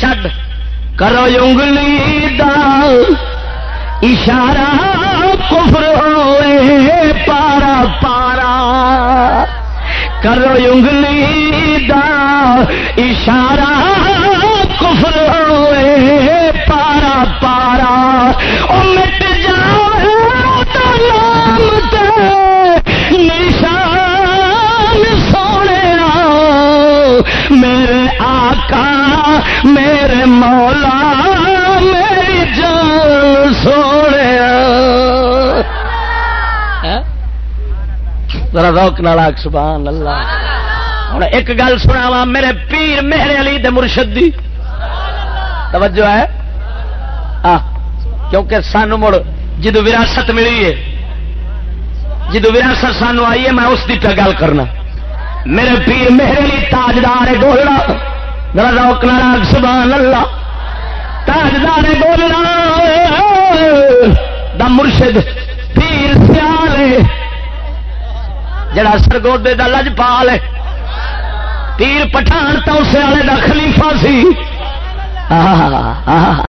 چھڈ۔ کرو انگلی دا اشارہ کفر ہوئے پارا پارا۔ کرو انگلی دا اشارہ آقا میرے مولا میری جان سونے۔ ذرا روک نالا سبحان اللہ۔ ہوں ایک گل سنا وا میرے پیر میرے علی دے مرشد دی۔ توجہ ہے؟ کیونکہ سانو مڑ جدو وراثت ملی ہے جدو وراثت سانو آئی ہے میں اس کی پہ گل کرنا۔ میرے پیر میرے علی تاجدار گولڑا۔ ذرا روک نالا سبحان اللہ۔ تاجدار بولنا دا مرشد پیر سیال جڑا سرگودے دا لجپال ہے۔ پیر پٹھان تو اسے والے دا خلیفہ سی۔ آہ آہ